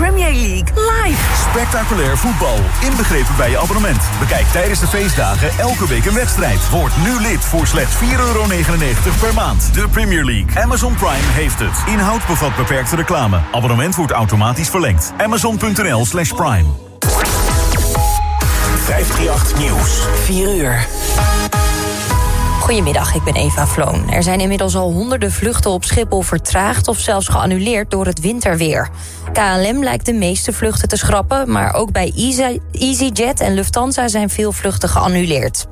Premier League live. Spectaculair voetbal, inbegrepen bij je abonnement. Bekijk tijdens de feestdagen elke week een wedstrijd. Word nu lid voor slechts 4,99 per maand. De Premier League. Amazon Prime heeft het. Inhoud bevat beperkte reclame. Abonnement wordt automatisch verlengd. Amazon.nl slash prime. 538 Nieuws. 4 uur. Goedemiddag, ik ben Eva Vloon. Er zijn inmiddels al honderden vluchten op Schiphol vertraagd... of zelfs geannuleerd door het winterweer. KLM lijkt de meeste vluchten te schrappen... maar ook bij EasyJet en Lufthansa zijn veel vluchten geannuleerd.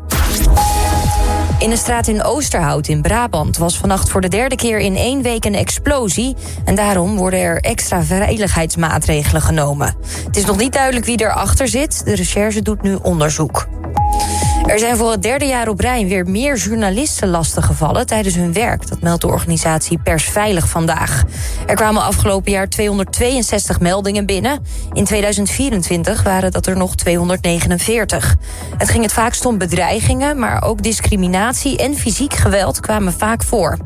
In een straat in Oosterhout in Brabant was vannacht voor de derde keer in één week een explosie. En daarom worden er extra veiligheidsmaatregelen genomen. Het is nog niet duidelijk wie erachter zit. De recherche doet nu onderzoek. Er zijn voor het derde jaar op rij weer meer journalisten lastiggevallen tijdens hun werk. Dat meldt de organisatie Persveilig vandaag. Er kwamen afgelopen jaar 262 meldingen binnen. In 2024 waren dat er nog 249. Het ging het vaakst om bedreigingen, maar ook discriminatie en fysiek geweld kwamen vaak voor.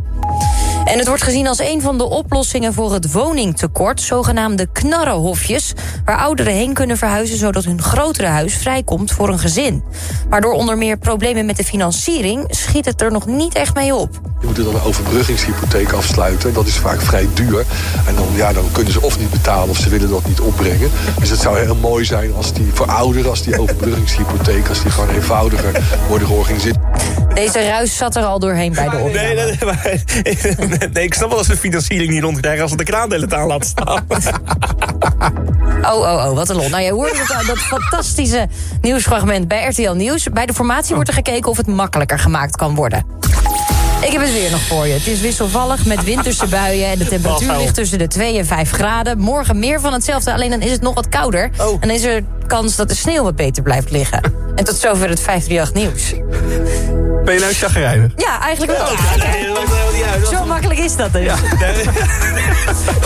En het wordt gezien als een van de oplossingen voor het woningtekort... zogenaamde knarrenhofjes, waar ouderen heen kunnen verhuizen... zodat hun grotere huis vrijkomt voor een gezin. Maar door onder meer problemen met de financiering... schiet het er nog niet echt mee op. Je moet dan een overbruggingshypotheek afsluiten. Dat is vaak vrij duur. En dan, ja, dan kunnen ze of niet betalen of ze willen dat niet opbrengen. Dus het zou heel mooi zijn als die voor ouderen... als die overbruggingshypotheek, als die gewoon eenvoudiger worden georganiseerd. Deze ruis zat er al doorheen bij de opname. Nee, nee, nee, nee, ik snap wel als ze financiering niet rondkrijgen... als ze de kraandelen aan laten staan. Oh, oh, oh, wat een lol. Nou, jij hoorde dat, dat fantastische nieuwsfragment bij RTL Nieuws. Bij de formatie wordt er gekeken of het makkelijker gemaakt kan worden. Ik heb het weer nog voor je. Het is wisselvallig met winterse buien... en de temperatuur ligt tussen de 2 en 5 graden. Morgen meer van hetzelfde, alleen dan is het nog wat kouder. Oh. En dan is er kans dat de sneeuw wat beter blijft liggen. En tot zover het 538 nieuws. Ben je nou chagrijnig? Ja, eigenlijk wel. Uit. Zo makkelijk is dat dus.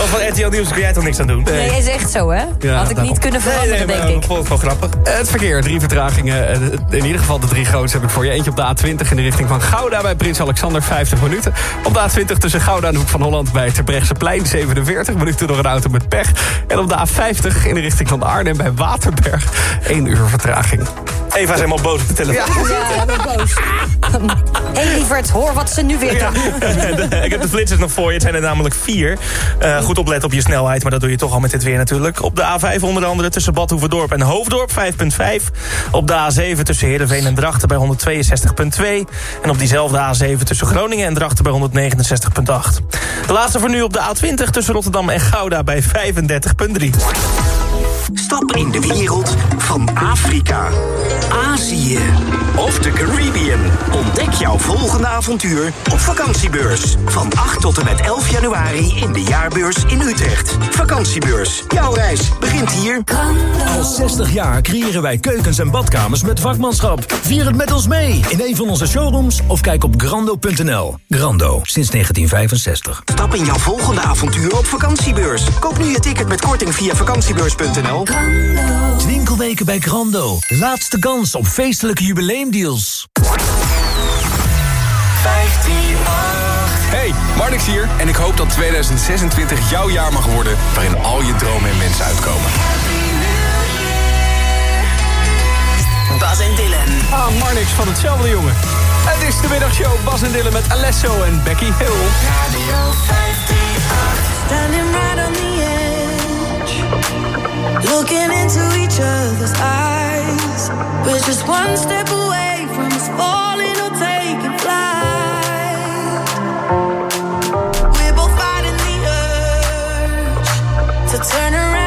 Of van RTL Nieuws kun jij toch niks aan doen? Nee, is echt zo, hè? Had ik niet kunnen veranderen, denk ik. Ik vond het wel grappig. Het verkeer, drie vertragingen. Eh, In ieder geval de drie grootste heb ik voor je. Eentje op de A20 in de richting van Gouda bij Prins Alexander, 50 minuten. Op de A20 tussen Gouda en de Hoek van Holland bij Terbrechtseplein, 47 minuten door een auto met pech. En op de A50 in de richting van Arnhem bij Waterberg, 1 uur vertraging. Eva is helemaal boos op de telefoon. Ja, ben boos. Hé, hey, lieverd, hoor wat ze nu weer doen. ik heb de flitsers nog voor je. Het zijn er namelijk vier. Uh, goed opletten op je snelheid, maar dat doe je toch al met dit weer natuurlijk. Op de A5 onder andere tussen Bad Hoeverdorp en Hoofddorp 5.5. Op de A7 tussen Heerenveen en Drachten bij 162.2. En op diezelfde A7 tussen Groningen en Drachten bij 169.8. De laatste voor nu op de A20 tussen Rotterdam en Gouda bij 35.3. Stap in de wereld van Afrika, Azië of de Caribbean. Ontdek jouw volgende avontuur op vakantiebeurs. Van 8 tot en met 11 januari in de jaarbeurs in Utrecht. Vakantiebeurs. Jouw reis begint hier. Al 60 jaar creëren wij keukens en badkamers met vakmanschap. Vier het met ons mee in een van onze showrooms of kijk op grando.nl. Grando, sinds 1965. Stap in jouw volgende avontuur op vakantiebeurs. Koop nu je ticket met korting via vakantiebeurs.nl. Twinkelweken bij Grando. Laatste kans op feestelijke jubileumdeals. Hey, Marnix hier en ik hoop dat 2026 jouw jaar mag worden... waarin al je dromen en wensen uitkomen. Bas en Dylan. Ah, Marnix van hetzelfde jongen. Het is de middagshow Bas en Dylan met Alesso en Becky Hill. Radio 538. Standing right on the. Looking into each other's eyes. We're just one step away from us falling or taking flight. We're both fighting the urge to turn around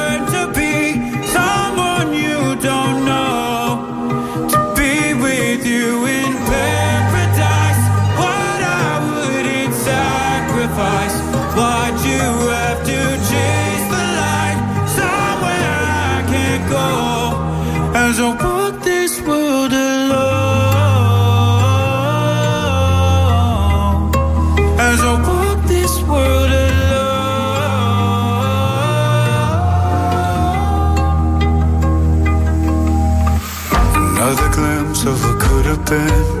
of what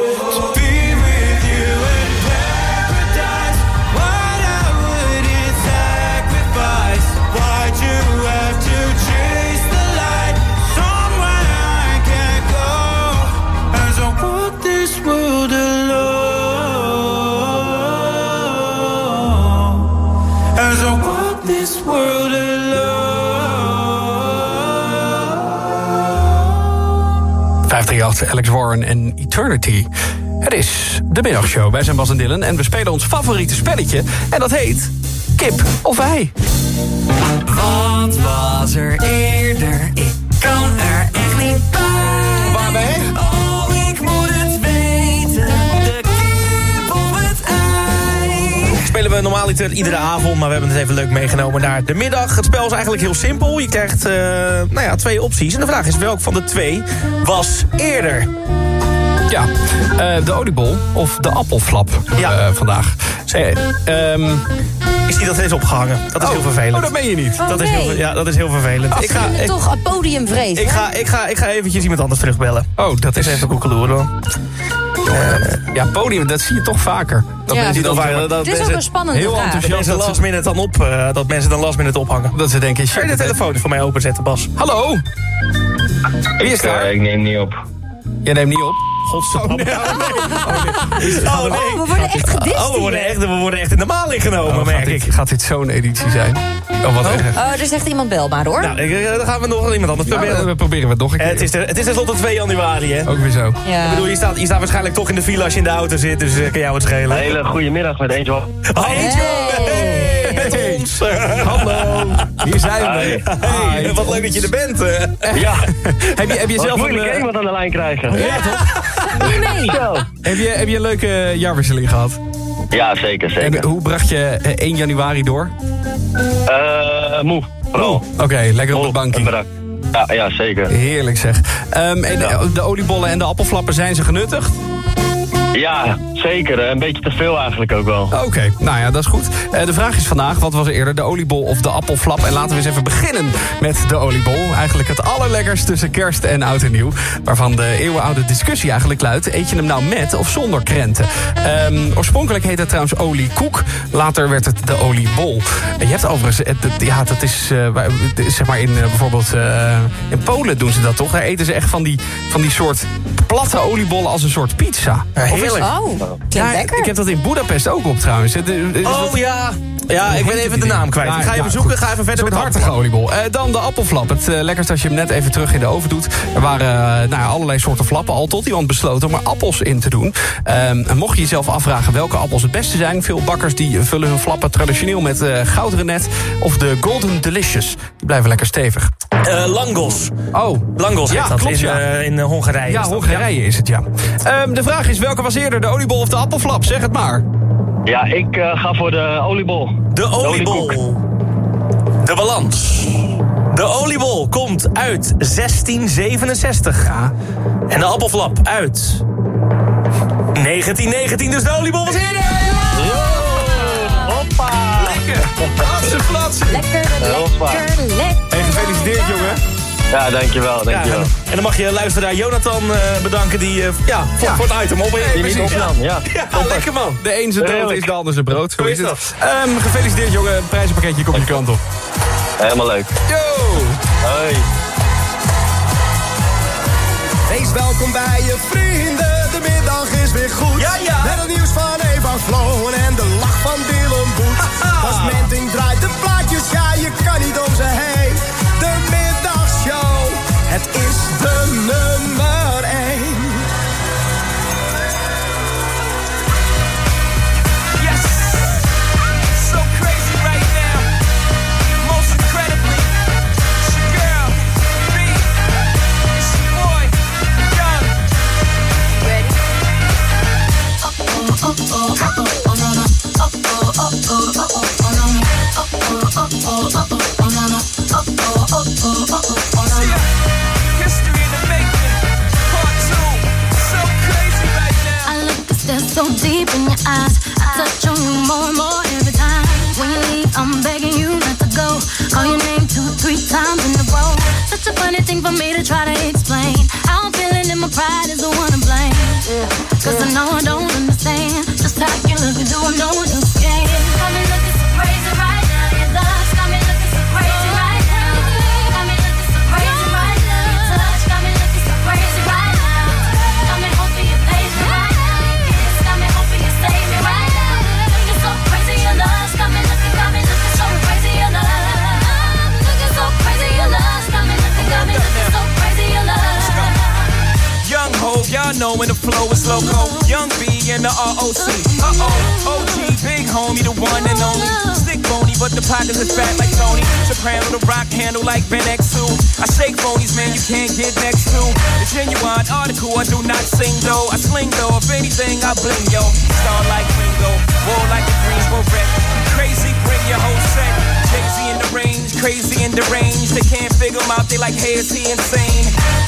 538, Alex Warren en Eternity. Het is de middagshow. Wij zijn Bas en Dylan en we spelen ons favoriete spelletje. En dat heet Kip of Ei. Wat was er eerder? Ik kan er echt niet bij. Ei. Spelen we normaliter iedere avond, maar we hebben het even leuk meegenomen naar de middag. Het spel is eigenlijk heel simpel. Je krijgt eh, nou ja, twee opties. En de vraag is welk van de twee was eerder? Ja, eh, de oliebol of de appelflap Ja. eh, vandaag. Eh, ehm, Is die dat steeds opgehangen? Dat is oh, heel vervelend. Oh, dat ben je niet. Oh, dat, is heel, nee. ja, dat is heel vervelend. Ik ga, ik, Toch een podiumvrees. ik, hè? ga, ik, ga, ik ga eventjes iemand anders terugbellen. Oh, dat is Is even koekeloeren. Ja, podium, dat zie je toch vaker. Dat Ja. mensen dan Dat, Het is ook een spannende heel vraag. enthousiast. dat last minute dan op, eh, dat mensen dan last minute ophangen. Dat ze denken, Kun je de shit, telefoon voor mij openzetten, Bas? Hallo? Wie is daar? Eh, ik neem niet op. Jij neemt niet op. Godverdomme. Oh, nee. Oh, nee. Oh, we worden echt gedist Oh, we worden echt, we worden echt in de maling genomen, Oh, merk gaat, dit, ik. gaat dit zo'n editie zijn? Oh, wat erg. Oh, er zegt iemand bel maar hoor. Nou, ik, eh, dan gaan we nog iemand anders proberen. we proberen het nog een Eh, keer. het, is de, het is tenslotte 2 januari, hè? Ook weer zo. Ja. Ik bedoel, je staat, je staat waarschijnlijk toch in de file als je in de auto zit, dus eh, kan jou het schelen. Een hele goede middag met Angel. Oh! Hey, met Hey. ons! Hallo, hier zijn we. Hey, Hi. wat leuk dat je er bent. eh. Ja, Heb je, heb je wat zelf een, moeilijk eh, iemand aan de lijn krijgen. Ja, toch? Zo. Heb je, heb je een leuke jaarwisseling gehad? Ja, zeker, En zeker. hoe bracht je eh, 1 januari door? Eh, moe. Oké, lekker op de bankje. en. Ja, ja, zeker. Heerlijk zeg. Ehm, en de, de oliebollen en de appelflappen, zijn ze genuttigd? Ja, Zeker, eh, een beetje te veel eigenlijk ook wel. Oké, nou ja, dat is goed. Eh, de vraag is vandaag, wat was eerder, de oliebol of de appelflap? En laten we eens even beginnen met de oliebol. Eigenlijk het allerlekkerst tussen kerst en oud en nieuw. Waarvan de eeuwenoude discussie eigenlijk luidt... eet je hem nou met of zonder krenten? Ehm, oorspronkelijk heette het trouwens oliekoek. Later werd het de oliebol. En je hebt overigens... het- het- ja, dat is eh, zeg maar in eh, bijvoorbeeld... eh, in Polen doen ze dat toch? Daar eten ze echt van die, van die soort platte oliebollen als een soort pizza. Ja, Of is- heerlijk. Oh, ja, ik heb dat in Budapest ook op trouwens. Wat- Oh ja. Ja, ik ben even de naam kwijt. Ik ga even zoeken, ga even verder Een met hartige oliebol. Eh, dan de appelflap. Het eh, lekkerst als je hem net even terug in de oven doet. Er waren eh, nou ja, allerlei soorten flappen al tot iemand besloten om er appels in te doen. Ehm, en mocht je jezelf afvragen welke appels het beste zijn... veel bakkers die vullen hun flappen traditioneel met eh goudrenet... of de Golden Delicious. Die blijven lekker stevig. Eh, Langos. Oh, Langos Ja, heet dat klopt, in, ja. eh, in eh, Hongarije. ja, is dat. Hongarije is het, ja. Ehm, de vraag is, welke was eerder, de oliebol of de appelflap? Zeg het maar. Ja, ik eh, ga voor de oliebol. De oliebol. De balans. De oliebol komt uit 1667. Ja. En de appelflap uit 1919. Dus de oliebol was eerder. Flatsen, flatsen. Lekker, lekker, lekker. Hey, gefeliciteerd, jongen. Ja, dankjewel, Ja, dankjewel. en, en dan mag je luisteraar Jonathan eh, bedanken die, eh, ja, voor, Ja. voor het item op. Die niet opnam, ja. Ja, lekker man. De een zijn dood is de ander zijn brood. Zo is het. Ehm, gefeliciteerd, jongen. Een prijzenpakketje komt je kant op. Helemaal leuk. Yo! Hoi. Wees welkom bij je vrienden, is weer goed. Ja, ja. Met het nieuws van Eva Floon en de lach van Dylan Boet. Als Menting draait de plaatjes, ja, je kan niet om ze heen. De middagshow, het is de nummer 1. Flow is loco. Young B and the ROC. Uh oh, OG, big homie, the one and only. Stick bony, but the pockets is fat like Tony. Soprano, the rock handle like Ben X2. I shake phonies, man, you can't get next to. The genuine article, I do not sing though. I sling though, if anything, I bling yo. Star like Ringo, war like a Greensboro wreck. Crazy, bring your whole set. Jay-Z in the range, crazy in the range. They can't figure him out, they like, hey, is he insane?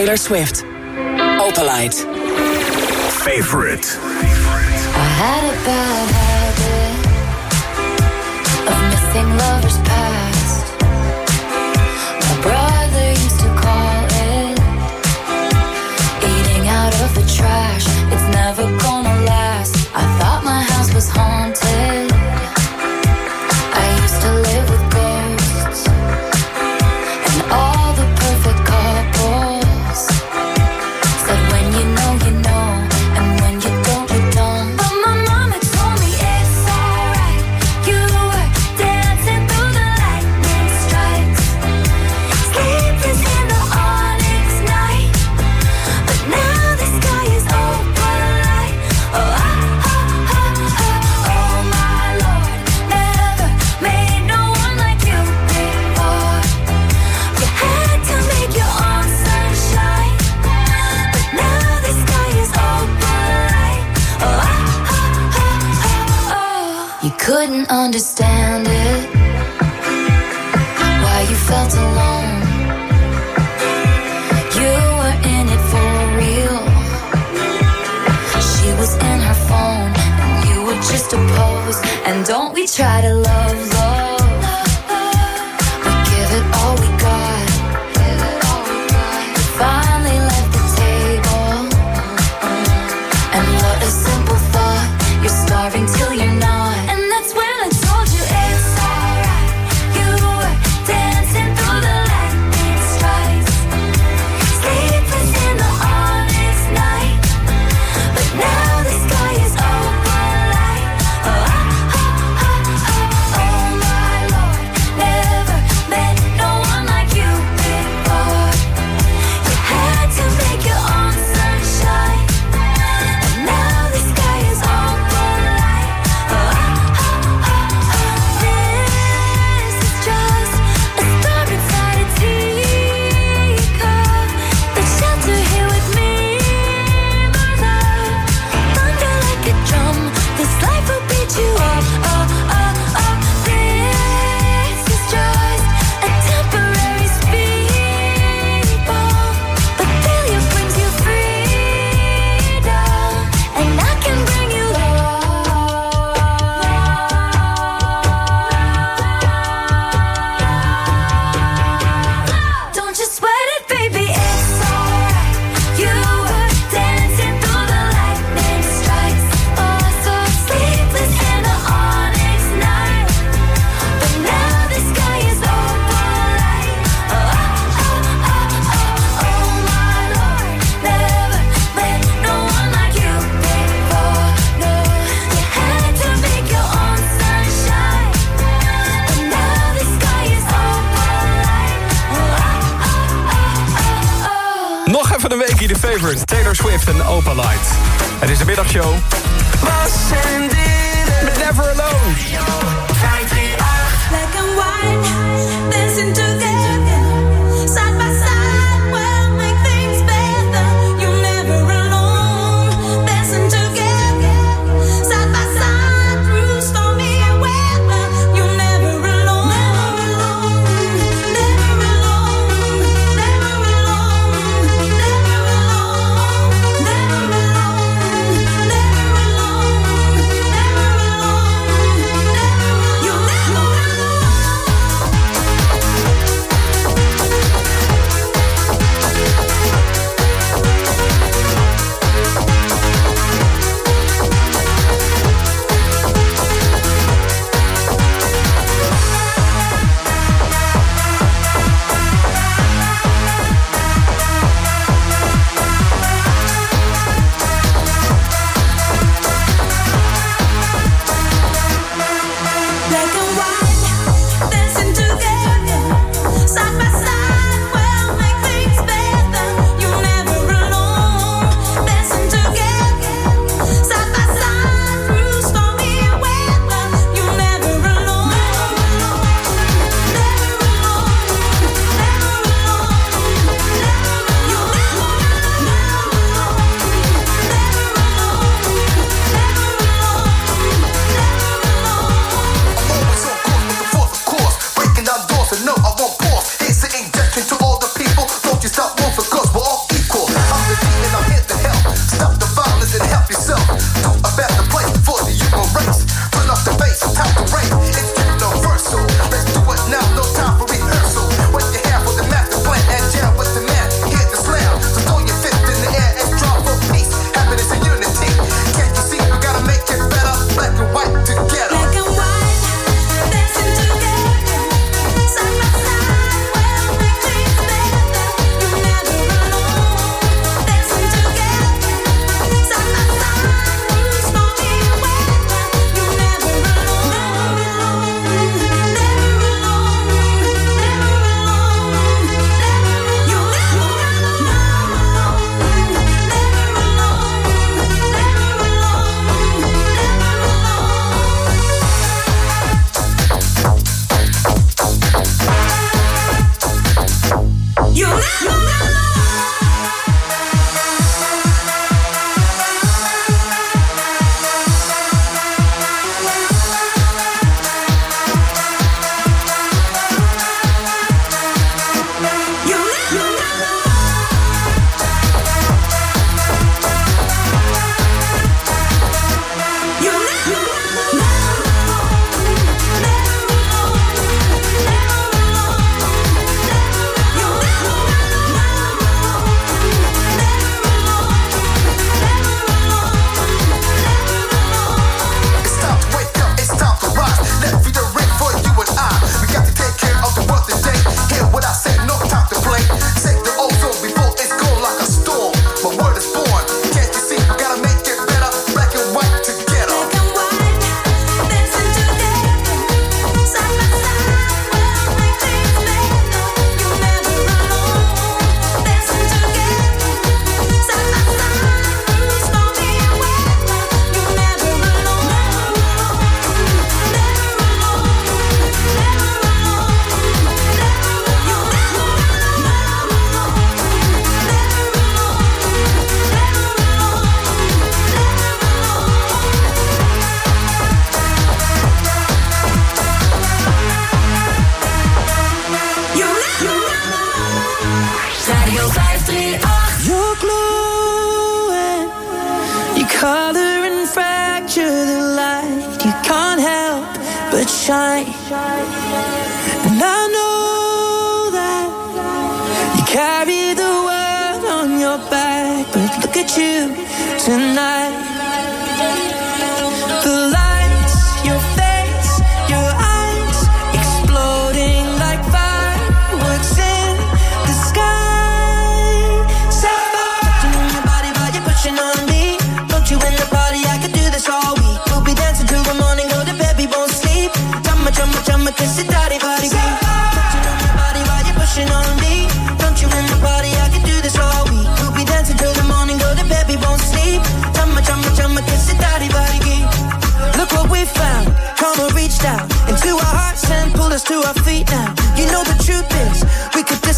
Taylor Swift.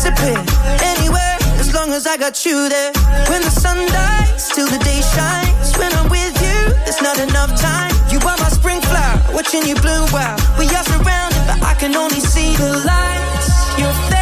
Disappear anywhere as long as I got you there. When the sun dies, till the day shines. When I'm with you, there's not enough time. You are my spring flower, watching you bloom wild. We are surrounded, but I can only see the lights. Your face,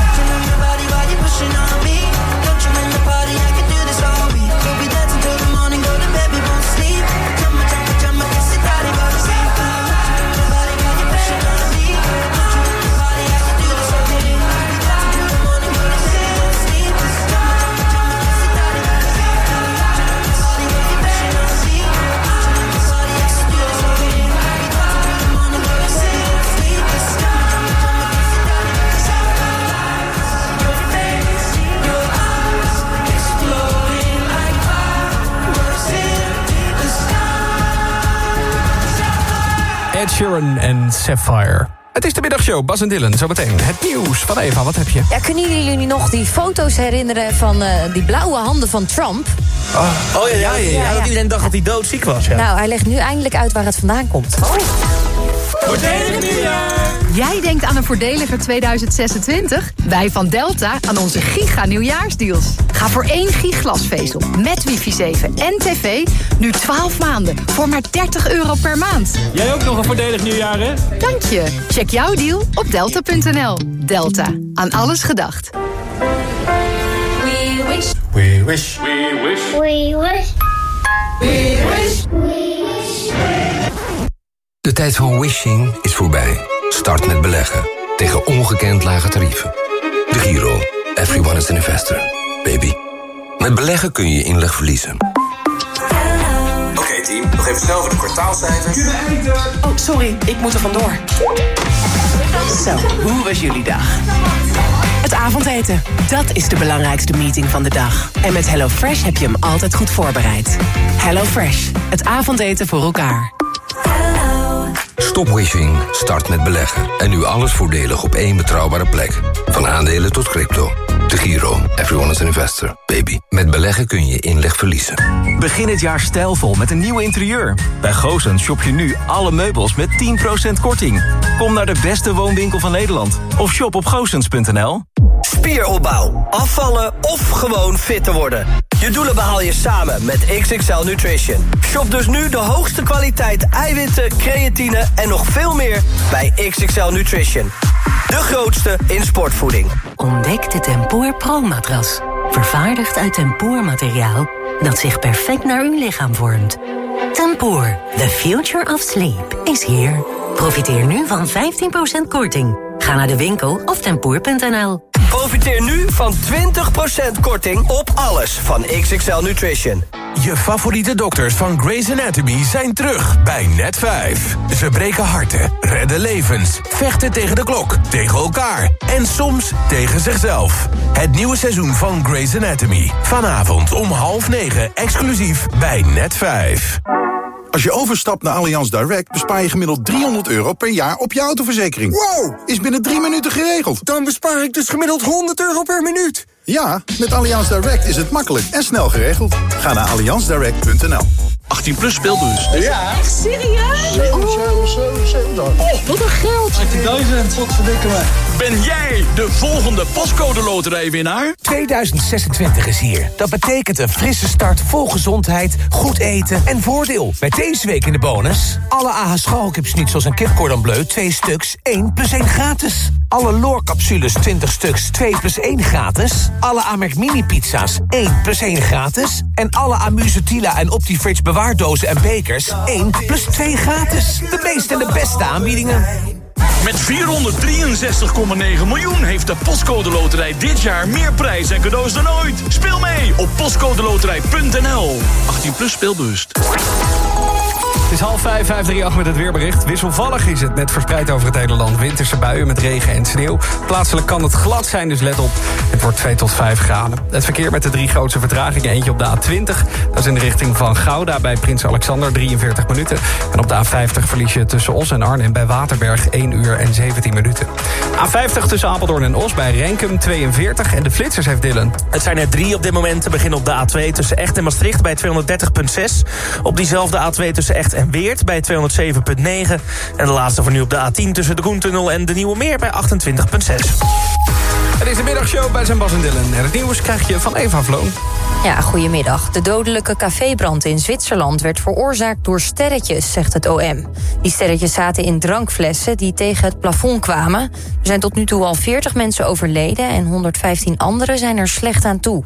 Sheeran en Sapphire. Het is de middagshow, Bas en Dylan. Zometeen het nieuws van Eva, wat heb je? Ja, kunnen jullie nog die foto's herinneren van eh, die blauwe handen van Trump? Oh ja, ja, ja, ja, dat iedereen dacht dat hij doodziek was. Ja. Nou, hij legt nu eindelijk uit waar het vandaan komt. Voordelig nieuwjaar! Jij denkt aan een voordeliger 2026? Wij van Delta aan onze giga nieuwjaarsdeals. Ga voor één gig glasvezel met wifi 7 en tv nu 12 maanden voor maar 30 euro per maand. Jij ook nog een voordelig nieuwjaar, hè? Dank je. Check jouw deal op delta.nl. Delta. Aan alles gedacht. We wish. We wish. We wish. We wish. We wish. De tijd van wishing is voorbij. Start met beleggen. Tegen ongekend lage tarieven. De Giro. Everyone is an investor. Baby. Met beleggen kun je inleg verliezen. Oké team, nog even snel voor de kwartaalcijfers. Oh, sorry, ik moet er vandoor. Zo, hoe was jullie dag? Het avondeten, dat is de belangrijkste meeting van de dag. En met HelloFresh heb je hem altijd goed voorbereid. HelloFresh, het avondeten voor elkaar. Stop wishing. Start met beleggen. En nu alles voordelig op één betrouwbare plek. Van aandelen tot crypto. De Giro. Everyone is an investor. Baby. Met beleggen kun je inleg verliezen. Begin het jaar stijlvol met een nieuw interieur. Bij Goosens shop je nu alle meubels met 10% korting. Kom naar de beste woonwinkel van Nederland. Of shop op goosens.nl. Spieropbouw, afvallen of gewoon fit te worden. Je doelen behaal je samen met XXL Nutrition. Shop dus nu de hoogste kwaliteit eiwitten, creatine en nog veel meer bij XXL Nutrition. De grootste in sportvoeding. Ontdek de Tempoor Pro-matras. Vervaardigd uit tempoormateriaal dat zich perfect naar uw lichaam vormt. Tempoor, the future of sleep, is here. Profiteer nu van 15% korting. Ga naar de winkel of tempoor.nl. Profiteer nu van 20% korting op alles van XXL Nutrition. Je favoriete dokters van Grey's Anatomy zijn terug bij Net 5. Ze breken harten, redden levens, vechten tegen de klok, tegen elkaar en soms tegen zichzelf. Het nieuwe seizoen van Grey's Anatomy. Vanavond om half negen exclusief bij Net 5. Als je overstapt naar Allianz Direct bespaar je gemiddeld 300 euro per jaar op je autoverzekering. Wow! Is binnen drie minuten geregeld. Dan bespaar ik dus gemiddeld 100 euro per minuut. Ja, met Allianz Direct is het makkelijk en snel geregeld. Ga naar allianzdirect.nl 18 plus speelbus. Ja. Echt serieus? Oh, wat een geld. 18.000, wat verdikken we. Ben jij de volgende pascode loterijwinnaar? 2026 is hier. Dat betekent een frisse start vol gezondheid, goed eten en voordeel. Met deze week in de bonus... alle AH schalkipsnitzels en kipcordon bleu 2 stuks, 1 plus 1 gratis. Alle loorcapsules 20 stuks, 2 plus 1 gratis. Alle Amerk mini pizza's 1 plus 1 gratis. En alle Amusetila en Optifridge bewaardozen en bekers 1 plus 2 gratis. De meeste en de beste aanbiedingen. Met 463,9 miljoen heeft de Postcode Loterij dit jaar meer prijs en cadeaus dan ooit. Speel mee op postcodeloterij.nl. 18 plus speelbewust. Het is half vijf, vijf, drie, acht met het weerbericht. Wisselvallig is het met verspreid over het hele land. Winterse buien met regen en sneeuw. Plaatselijk kan het glad zijn, dus let op. Het wordt 2 tot 5 graden. Het verkeer met de drie grootste vertragingen. Eentje op de A20. Dat is in de richting van Gouda bij Prins Alexander, 43 minuten. En op de A50 verlies je tussen Os en Arnhem bij Waterberg 1 uur en 17 minuten. A50 tussen Apeldoorn en Os bij Renkum 42. En de flitsers heeft Dylan. Het zijn er drie op dit moment. Te beginnen op de A2 tussen Echt en Maastricht bij 230,6. Op diezelfde A2 tussen Echt en Weert bij 207,9. En de laatste voor nu op de A10 tussen de Koentunnel en de Nieuwe Meer bij 28,6. Het is de middagshow bij zijn Bas en Dylan. En het nieuws krijg je van Eva Vloon. Ja, goedemiddag. De dodelijke cafébrand in Zwitserland werd veroorzaakt door sterretjes, zegt het OM. Die sterretjes zaten in drankflessen die tegen het plafond kwamen. Er zijn tot nu toe al 40 mensen overleden en 115 anderen zijn er slecht aan toe.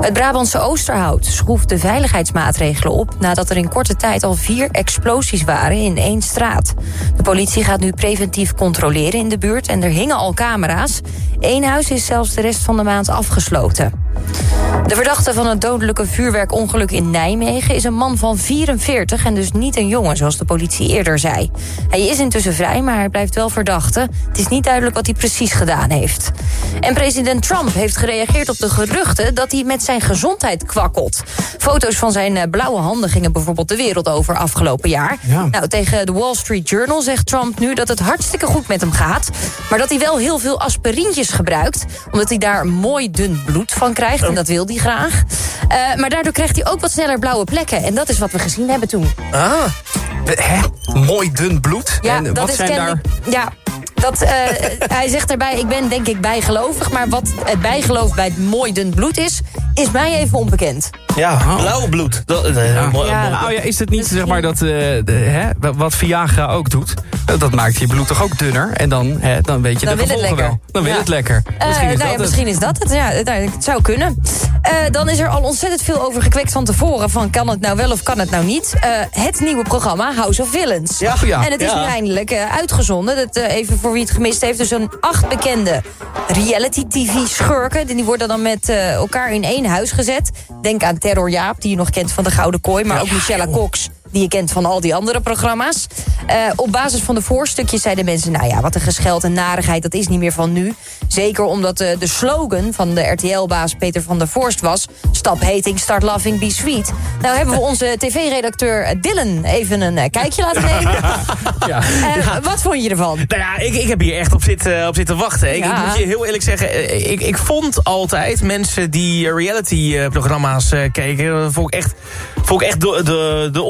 Het Brabantse Oosterhout schroeft de veiligheidsmaatregelen op... nadat er in korte tijd al vier explosies waren in één straat. De politie gaat nu preventief controleren in de buurt... en er hingen al camera's. Huis is zelfs de rest van de maand afgesloten. De verdachte van het dodelijke vuurwerkongeluk in Nijmegen... is een man van 44 en dus niet een jongen, zoals de politie eerder zei. Hij is intussen vrij, maar hij blijft wel verdachte. Het is niet duidelijk wat hij precies gedaan heeft. En president Trump heeft gereageerd op de geruchten... dat hij met zijn gezondheid kwakkelt. Foto's van zijn eh, blauwe handen gingen bijvoorbeeld de wereld over afgelopen jaar. Nou, tegen de Wall Street Journal zegt Trump nu dat het hartstikke goed met hem gaat... maar dat hij wel heel veel aspirintjes gebruikt... omdat hij daar mooi dun bloed van krijgt en dat wil hij graag. Uh, maar daardoor krijgt hij ook wat sneller blauwe plekken. En dat is wat we gezien hebben toen. Ah, hè? Mooi dun bloed? Ja, en dat wat is zijn daar... Ja, dat, eh, hij zegt daarbij, ik ben denk ik bijgelovig... maar wat het bijgeloof bij het mooi dun bloed is... is mij even onbekend. Ja, blauw bloed. Dat, eh, Ja. mooi- mooi- Nou ja, is het niet zeg maar dat, eh, de, hè, wat Viagra ook doet? Dat maakt je bloed toch ook dunner? En dan, hè, dan weet je Dan de wil het lekker. wel. Dan wil Ja. het lekker. Eh, Misschien is nou ja, dat het. misschien is dat het. Ja, nou, het zou kunnen. Eh, dan is er al ontzettend veel over gekweekt van tevoren... van kan het nou wel of kan het nou niet. Eh, het nieuwe programma House of Villains. Ja, ja, en het is ja. nu eindelijk eh, uitgezonden. Dat, eh, even voor wie het gemist heeft. Dus een acht bekende reality-tv-schurken. Die worden dan met eh, elkaar in één huis gezet. Denk aan Terror Jaap, die je nog kent van de Gouden Kooi... maar ook Michelle Cox, die je kent van al die andere programma's. Eh, op basis van de voorstukjes zeiden mensen... nou ja, wat een gescheld en narigheid, dat is niet meer van nu. Zeker omdat eh, de slogan van de RTL-baas Peter van der Voorst was... Stop hating, start loving, be sweet. Nou hebben we onze tv-redacteur Dylan even een eh, kijkje laten nemen. Ja. Wat vond je ervan? Nou ja, ik, ik heb hier echt op zitten, op zitten wachten. Ik, Ja. ik moet je heel eerlijk zeggen, ik, ik vond altijd mensen die reality-programma's keken... vond ik echt, vond ik echt de, de, de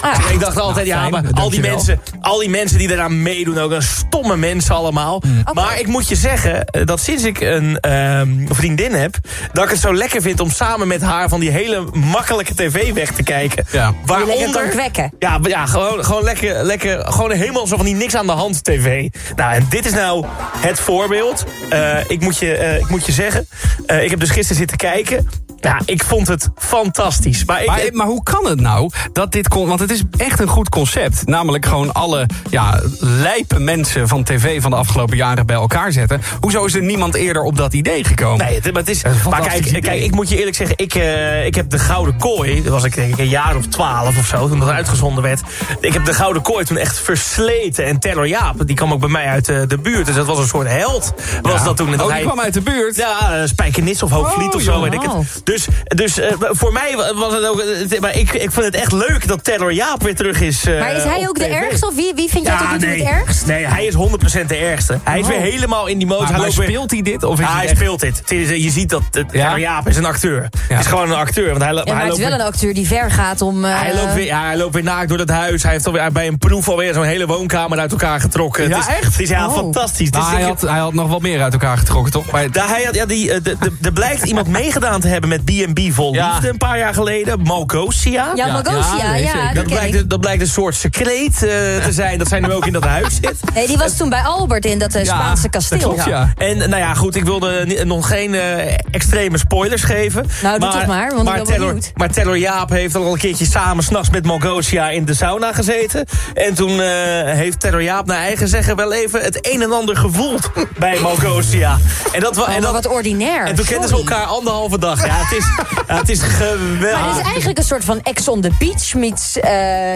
Ah. ik dacht altijd, ja, fijn, maar al die, dankjewel. mensen, al die mensen die eraan meedoen, ook een stomme mensen allemaal. Maar ik moet je zeggen, eh, dat sinds ik een ehm, vriendin heb... dat ik het zo lekker vind om samen met haar van die hele makkelijke tv weg te kijken. Ja. Die je lekker kan kwekken. Ja, ja gewoon, gewoon lekker, lekker, gewoon helemaal zo van die niks aan de hand tv. Nou, en dit is nou het voorbeeld. Eh, ik, moet je, eh, ik moet je zeggen, eh, ik heb dus gisteren zitten kijken. Ja, ik vond het fantastisch. Maar, ik, Maar, maar hoe kan het nou dat dit kon... Want het is echt een goed concept. Namelijk gewoon alle ja, lijpe mensen van tv van de afgelopen jaren bij elkaar zetten. Hoezo is er niemand eerder op dat idee gekomen? Nee, het, maar, het is, maar kijk, kijk, ik moet je eerlijk zeggen, ik, eh, ik heb de Gouden Kooi, dat was ik denk ik een jaar of twaalf of zo, toen dat uitgezonden werd. Ik heb de Gouden Kooi toen echt versleten. En Taylor Jaap, die kwam ook bij mij uit eh, de buurt, dus dat was een soort held. Was Ja. dat toen. En dat Oh, die hij- kwam uit de buurt? Ja, eh, Spijkenisse of Hoogvliet Oh, of zo, weet ik het. Dus, dus eh, voor mij was het ook, eh, maar ik, ik vind het echt leuk dat Taylor Jaap weer terug is eh, Maar is hij ook de ergste? Of wie, wie vind jij tot nu toe nee. het ergst? Nee, hij is 100% de ergste. Hij is Oh. weer helemaal in die. Maar, hij maar weer- speelt hij dit? Of is Ja, het hij echt- speelt dit. Je ziet dat Ja? ja? Jaap is een acteur. Het is gewoon een acteur. Want hij, Ja, maar hij loopt is wel weer- een acteur die ver gaat om... eh, hij loopt, weer, ja, hij loopt weer naakt door het huis. Hij heeft alweer, bij een proef alweer zo'n hele woonkamer uit elkaar getrokken. Ja, het is, echt? Het is ja, Oh. fantastisch. Het is- hij, had, hij had nog wat meer uit elkaar getrokken, toch? Maar, daar, hij had, ja, die, de, de, er blijkt iemand meegedaan te hebben met B&B Vol Ja. Liefde een paar jaar geleden. Malgosia. Ja, Malgosia, ja, nee, Dat blijkt, dat blijkt een soort secreet eh, te zijn. Dat zij nu ook in dat huis zit. Nee, die was toen bij Albert in dat eh, Ja, Spaanse dat kasteel. klopt, ja. En nou ja, goed, ik wilde nog geen eh, extreme spoilers geven. Nou, doe toch maar, want ik ben Taylor, benieuwd. maar Taylor Jaap heeft al een keertje samen s'nachts met Malgosia in de sauna gezeten. En toen eh, heeft Taylor Jaap naar eigen zeggen wel even het een en ander gevoeld bij Malgosia. En dat, wa- Oh, en maar dat, wat ordinair. en toen kenden ze elkaar anderhalve dag. Ja, het is, ja, het is geweldig. Maar het is eigenlijk een soort van Ex on the Beach meets... eh,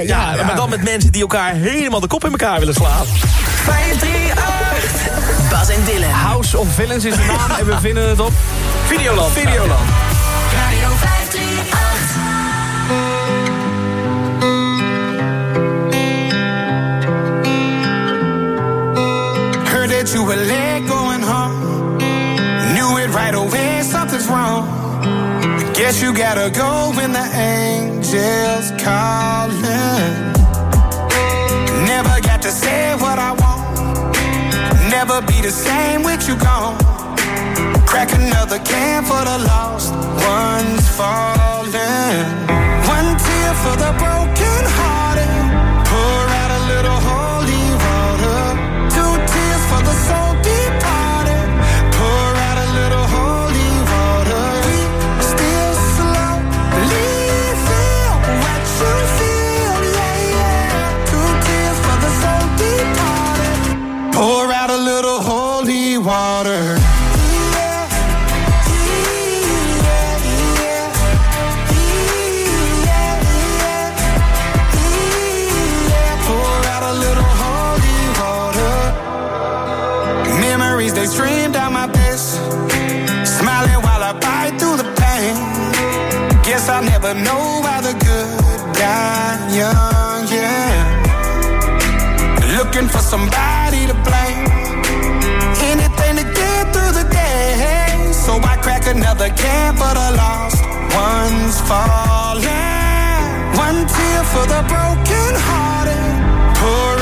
ja, ja, maar dan met mensen die elkaar helemaal de kop in elkaar willen slaan. 538. Bas en Dylan. House of Villains is de naam en we vinden het op Videoland. Videoland. Radio 538. Heard that you were late going home. Knew it right away, something's wrong. Guess you gotta go when the angels calling. Never got to say what I want. Never be the same with you gone. Crack another can for the lost ones falling. I'll know why the good die young, yeah. Looking for somebody to blame. Anything to get through the day. So I crack another can for the lost ones falling. One tear for the broken hearted. Pour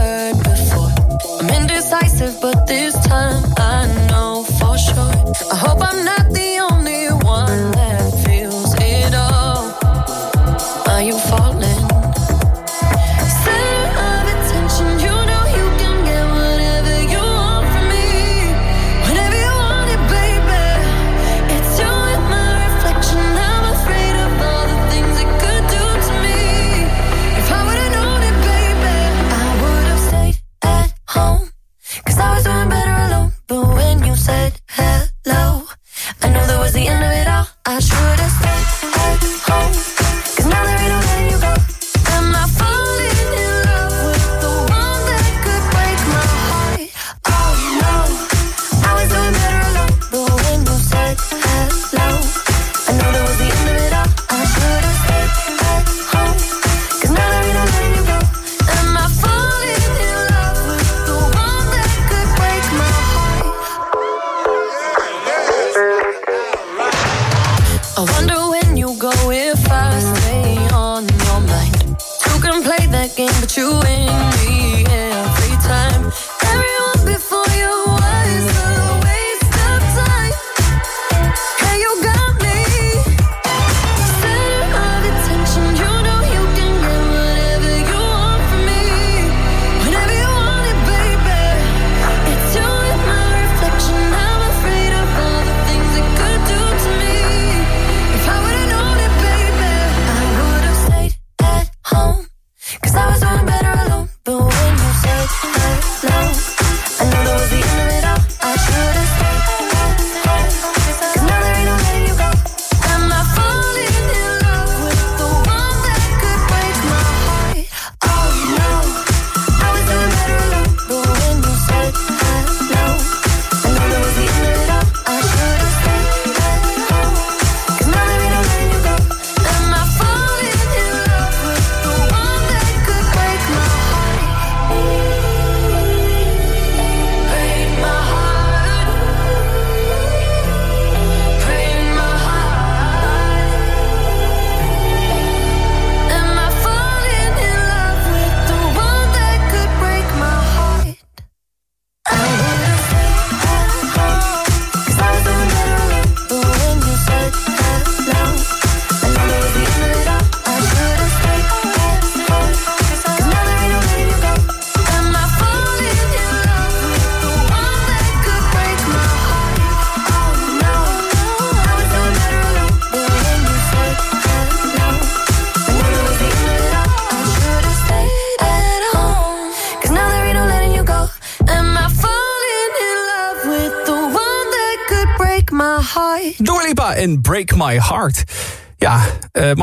before. I'm indecisive, but this time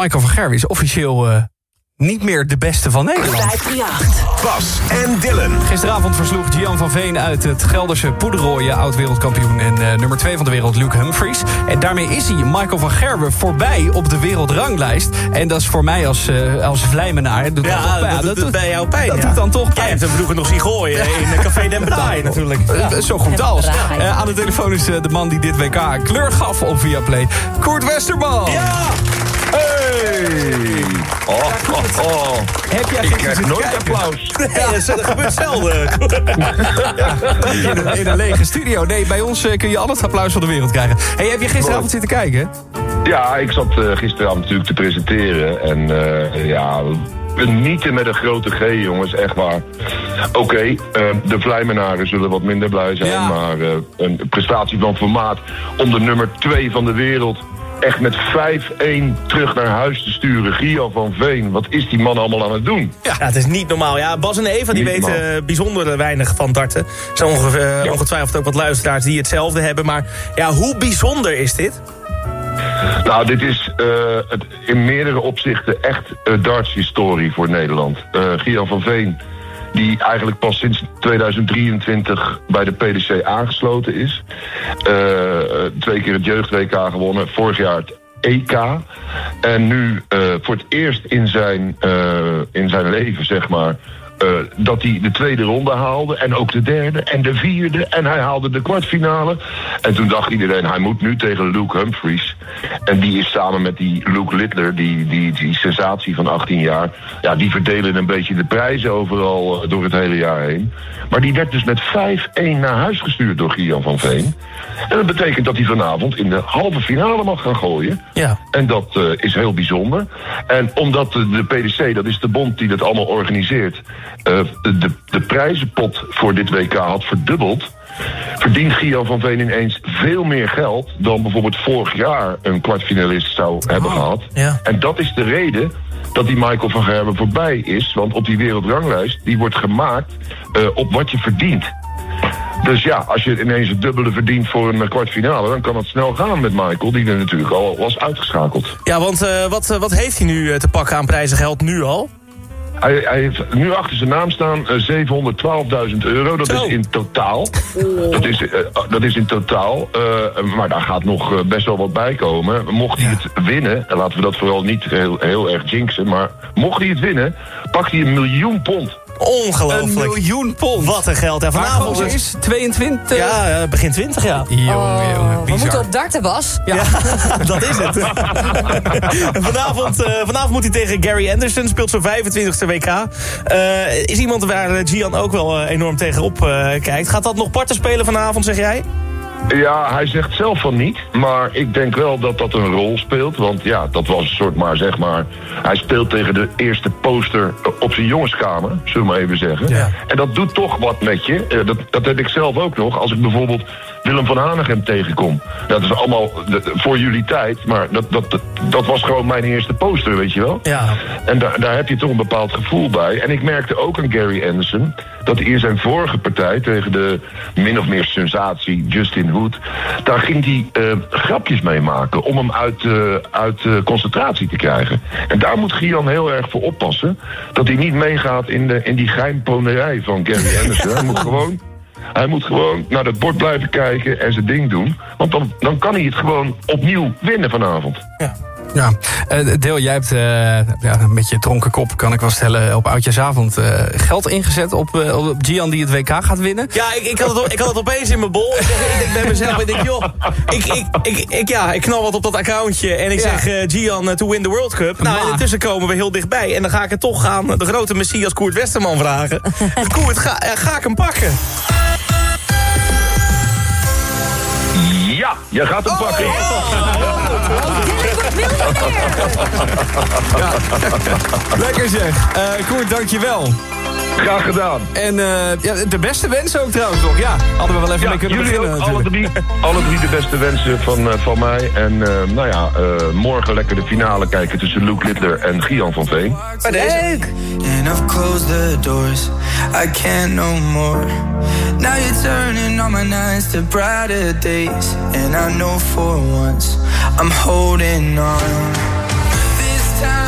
Michael van Gerwen is officieel eh, niet meer de beste van Nederland. 538. Bas en Dylan. Gisteravond versloeg Gian van Veen uit het Gelderse Poederooien... oud-wereldkampioen en eh, nummer 2 van de wereld, Luke Humphries. En daarmee is hij, Michael van Gerwen, voorbij op de wereldranglijst. En dat is voor mij als, eh als vlijmenaar... Doet Ja, dat, doet bij jou pijn, Dat ja. doet dan toch Jij pijn. hebt hem vroeger nog zien gooien in Café Den Braai natuurlijk. Zo goed als. Aan de telefoon is de man die dit WK een kleur gaf op Viaplay. Koert Westerman. Ja! Hey! Oh, oh, oh. Heb jij Ik krijg nooit kijken? applaus. Nee, dat gebeurt zelden. In een, in een lege studio. Nee, bij ons eh, kun je al het applaus van de wereld krijgen. Hey, heb je gisteravond zitten kijken? Ja, ik zat eh, gisteravond natuurlijk te presenteren. En eh, ja, genieten met een grote G, jongens. Echt waar. Oké, eh, de Vlijmenaren zullen wat minder blij zijn. Maar eh, een prestatie van formaat om de nummer 2 van de wereld... echt met 5-1 terug naar huis te sturen. Gio van Veen, wat is die man allemaal aan het doen? Ja, het is niet normaal. Ja, Bas en Eva die Niet weten eh, bijzonder weinig van darten. Er zijn eh, ongetwijfeld ook wat luisteraars die hetzelfde hebben. Maar ja, hoe bijzonder is dit? Nou, dit is eh, het, in meerdere opzichten echt uh, darts-historie voor Nederland. Uh, Gian van Veen, die eigenlijk pas sinds 2023 bij de PDC aangesloten is. Uh, twee keer het jeugd-WK gewonnen, vorig jaar het EK. En nu uh, voor het eerst in zijn, in zijn leven, zeg maar... Uh, dat hij de tweede ronde haalde en ook de derde en de vierde. En hij haalde de kwartfinale. En toen dacht iedereen, hij moet nu tegen Luke Humphries. En die is samen met die Luke Littler, die, die, die sensatie van 18 jaar... ja, die verdelen een beetje de prijzen overal uh, door het hele jaar heen. Maar die werd dus met 5-1 naar huis gestuurd door Gian van Veen. En dat betekent dat hij vanavond in de halve finale mag gaan gooien. Ja. En dat uh, is heel bijzonder. En omdat de, de PDC, dat is de bond die dat allemaal organiseert... Uh, de, de prijzenpot voor dit WK had verdubbeld... verdient Gian van Veen ineens veel meer geld... dan bijvoorbeeld vorig jaar een kwartfinalist zou hebben gehad. Ja. En dat is de reden dat die Michael van Gerben voorbij is. Want op die wereldranglijst, die wordt gemaakt uh, op wat je verdient. Dus ja, als je ineens het dubbele verdient voor een kwartfinale... dan kan het snel gaan met Michael, die er natuurlijk al was uitgeschakeld. Ja, want uh, wat, uh, wat heeft hij nu te pakken aan prijzengeld nu al? Hij, hij, heeft nu achter zijn naam staan uh, 712.000 euro. Dat Zo. is in totaal. Dat, is, uh, dat is in totaal. Uh, maar daar gaat nog best wel wat bij komen. Mocht hij het winnen, en laten we dat vooral niet heel, heel erg jinxen... maar mocht hij het winnen, pakt hij een miljoen pond. Ongelooflijk. Een miljoen pond. Wat een geld. En vanavond dus... is 22. Ja, uh, begin 20 ja. Jongen, oh, jongen, we moeten op darten, Bas. Ja, ja dat is het. vanavond, uh, vanavond moet hij tegen Gary Anderson. Speelt zijn 25e WK. Uh, is iemand waar Gian ook wel enorm tegenop kijkt. Gaat dat nog parten spelen vanavond, zeg jij? Ja, hij zegt zelf van niet. Maar ik denk wel dat dat een rol speelt. Want ja, dat was een soort maar, zeg maar... Hij speelt tegen de eerste poster op zijn jongenskamer, zullen we maar even zeggen. Ja. En dat doet toch wat met je. Dat, dat heb ik zelf ook nog. Als ik bijvoorbeeld Willem van Hanegem tegenkom. Dat is allemaal voor jullie tijd. Maar dat, dat, dat, dat was gewoon mijn eerste poster, weet je wel. Ja. En daar, daar heb je toch een bepaald gevoel bij. En ik merkte ook aan Gary Anderson... dat in zijn vorige partij tegen de min of meer sensatie Justin Hood... daar ging hij uh, grapjes mee maken om hem uit, uh, uit uh, concentratie te krijgen. En daar moet Gian heel erg voor oppassen... dat hij niet meegaat in, de, in die geheimponerij van Gary Anderson. hij moet gewoon... Hij moet gewoon naar het bord blijven kijken en zijn ding doen. Want dan, dan kan hij het gewoon opnieuw winnen vanavond. Ja. Ja, uh, Deel, jij hebt uh, ja, een beetje dronken kop, kan ik wel stellen, op oudjesavond uh, geld ingezet op, op Gian die het WK gaat winnen. Ja, ik, ik, had, het, ik had het opeens in mijn bol. Ik, zeg, ik denk bij mezelf, ik denk, joh, ik, ik, ik, ik, ja, ik knal wat op dat accountje en ik ja. zeg Gian to win the World Cup. Nou, en intussen komen we heel dichtbij. En dan ga ik het toch aan de grote Messias Koert Westerman vragen. Koert, ga, ga ik hem pakken? Ja, je gaat hem oh, pakken. ja. Lekker zeg. Uh, Koert, dankjewel. Graag gedaan. En uh, ja, de beste wensen ook trouwens nog. Ja, hadden we wel even ja, mee kunnen jullie alle, drie, alle drie de beste wensen van, uh, van mij. En uh, nou ja, morgen lekker de finale kijken tussen Luke Littler en Gian van Veen. Bij deze. And I've closed the doors, I can't no more. Now you're turning all my nights to brighter days. And I know for once, I'm holding on. This time.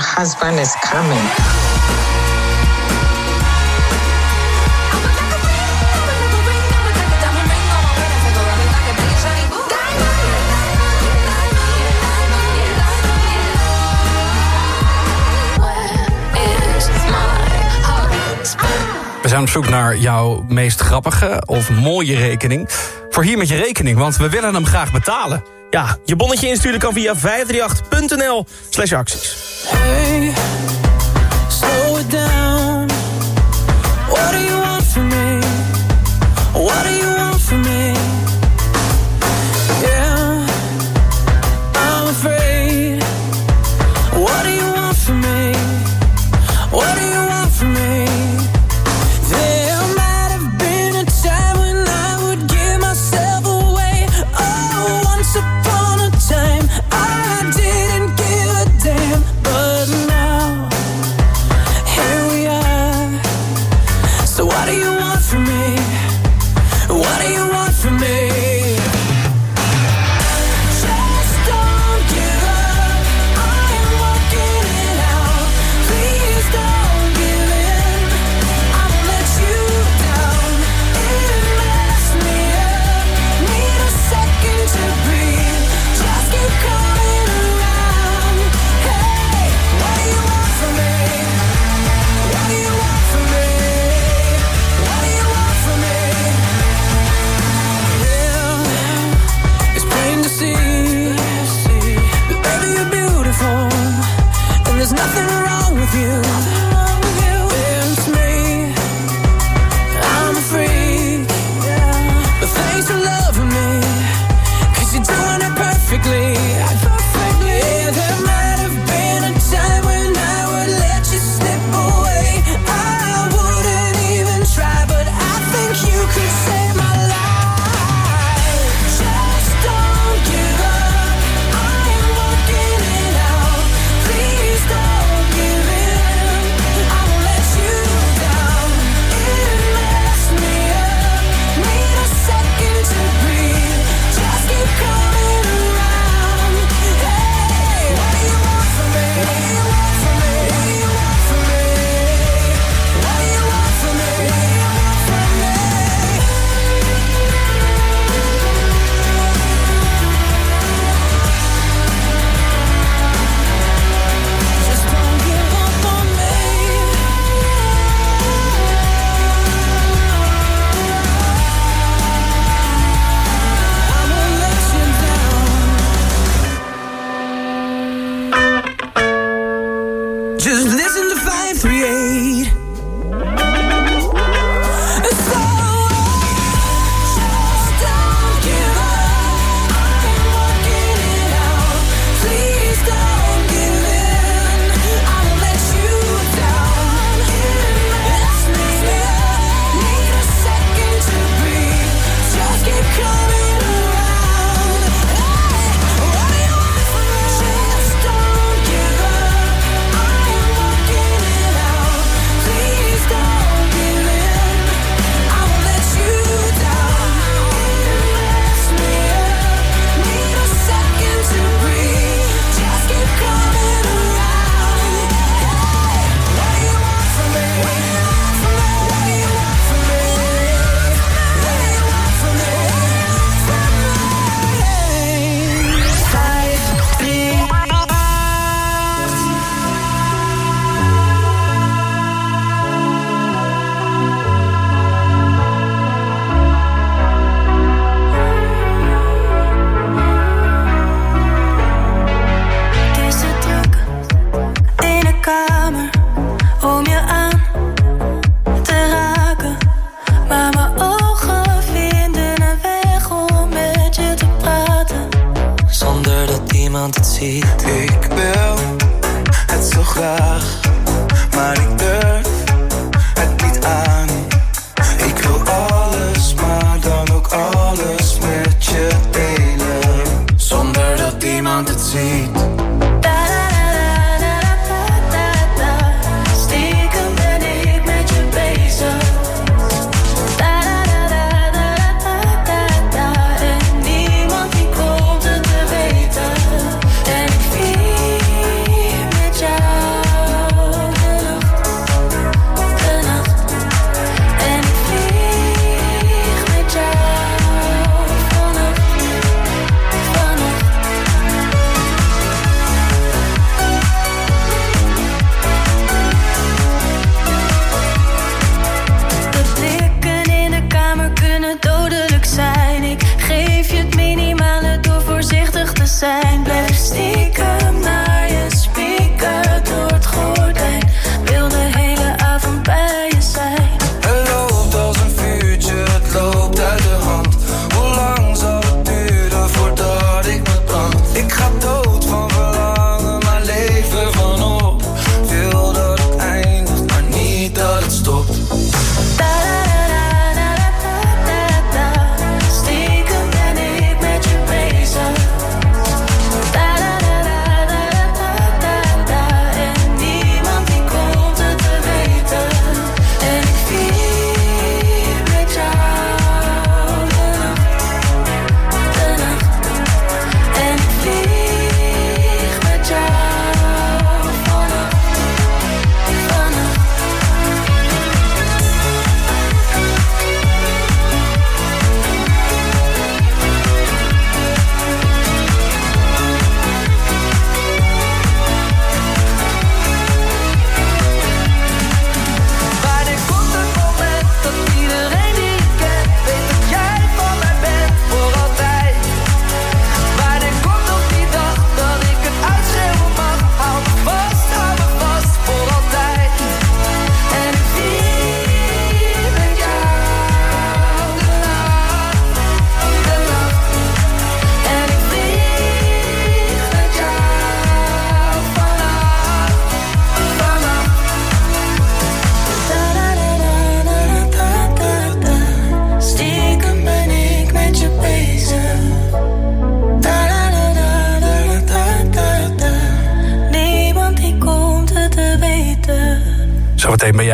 husband is coming. We zijn op zoek naar jouw meest grappige of mooie rekening. Voor hier met je rekening, want we willen hem graag betalen. Ja, je bonnetje insturen kan via 538.nl slash acties. Hey,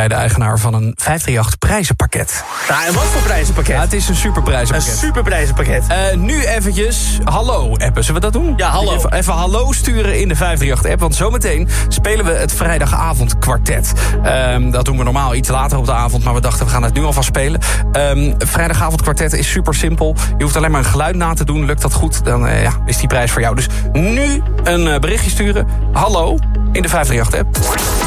De eigenaar van een 538 prijzenpakket. Nou, en wat voor prijzenpakket? Ja, het is een superprijzenpakket. Een superprijzenpakket. Uh, nu eventjes hallo appen. Zullen we dat doen? Ja, hallo. Even, even hallo sturen in de 538-app. Want zometeen spelen we het vrijdagavond-kwartet. Um, dat doen we normaal iets later op de avond. Maar we dachten, we gaan het nu alvast spelen. Um, vrijdagavond-kwartet is super simpel. Je hoeft alleen maar een geluid na te doen. Lukt dat goed, dan ja, is die prijs voor jou. Dus nu een berichtje sturen. Hallo in de 538-app.